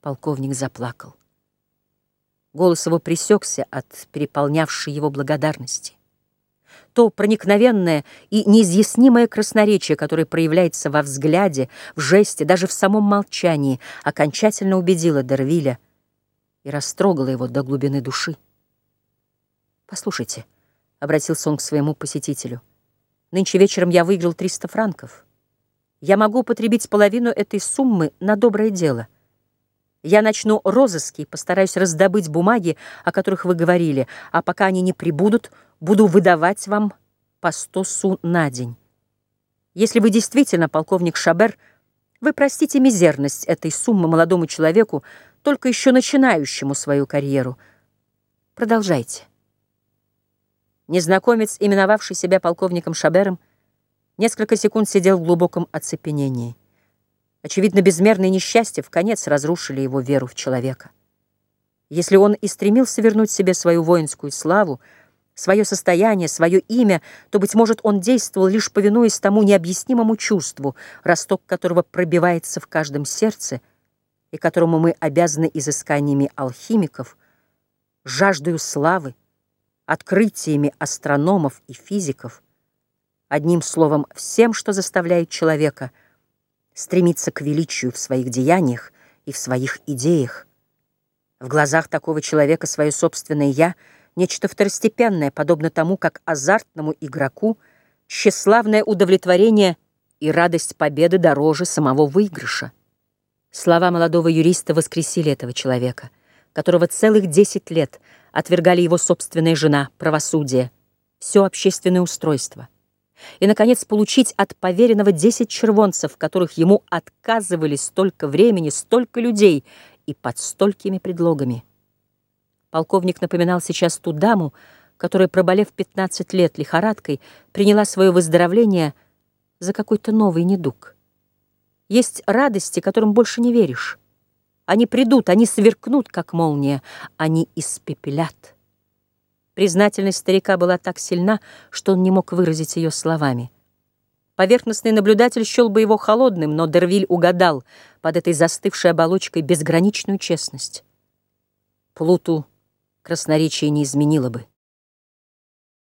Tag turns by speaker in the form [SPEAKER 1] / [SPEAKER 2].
[SPEAKER 1] Полковник заплакал. Голос его пресекся от переполнявшей его благодарности. То проникновенное и неизъяснимое красноречие, которое проявляется во взгляде, в жесте, даже в самом молчании, окончательно убедило Дервиля и растрогало его до глубины души. «Послушайте», — обратился он к своему посетителю, «нынче вечером я выиграл 300 франков. Я могу употребить половину этой суммы на доброе дело». Я начну розыски, постараюсь раздобыть бумаги, о которых вы говорили, а пока они не прибудут, буду выдавать вам по сто су на день. Если вы действительно полковник Шабер, вы простите мизерность этой суммы молодому человеку, только еще начинающему свою карьеру. Продолжайте. Незнакомец, именовавший себя полковником Шабером, несколько секунд сидел в глубоком оцепенении. Очевидно, безмерные несчастья в конец разрушили его веру в человека. Если он и стремился вернуть себе свою воинскую славу, свое состояние, свое имя, то, быть может, он действовал, лишь повинуясь тому необъяснимому чувству, росток которого пробивается в каждом сердце и которому мы обязаны изысканиями алхимиков, жаждою славы, открытиями астрономов и физиков, одним словом, всем, что заставляет человека – стремиться к величию в своих деяниях и в своих идеях. В глазах такого человека свое собственное «я» — нечто второстепенное, подобно тому, как азартному игроку тщеславное удовлетворение и радость победы дороже самого выигрыша. Слова молодого юриста воскресили этого человека, которого целых десять лет отвергали его собственная жена, правосудие, все общественное устройство — и, наконец, получить от поверенного десять червонцев, которых ему отказывали столько времени, столько людей и под столькими предлогами. Полковник напоминал сейчас ту даму, которая, проболев 15 лет лихорадкой, приняла свое выздоровление за какой-то новый недуг. Есть радости, которым больше не веришь. Они придут, они сверкнут, как молния, они испепелят. Признательность старика была так сильна, что он не мог выразить ее словами. Поверхностный наблюдатель счел бы его холодным, но Дервиль угадал под этой застывшей оболочкой безграничную честность. Плуту красноречие не изменило бы.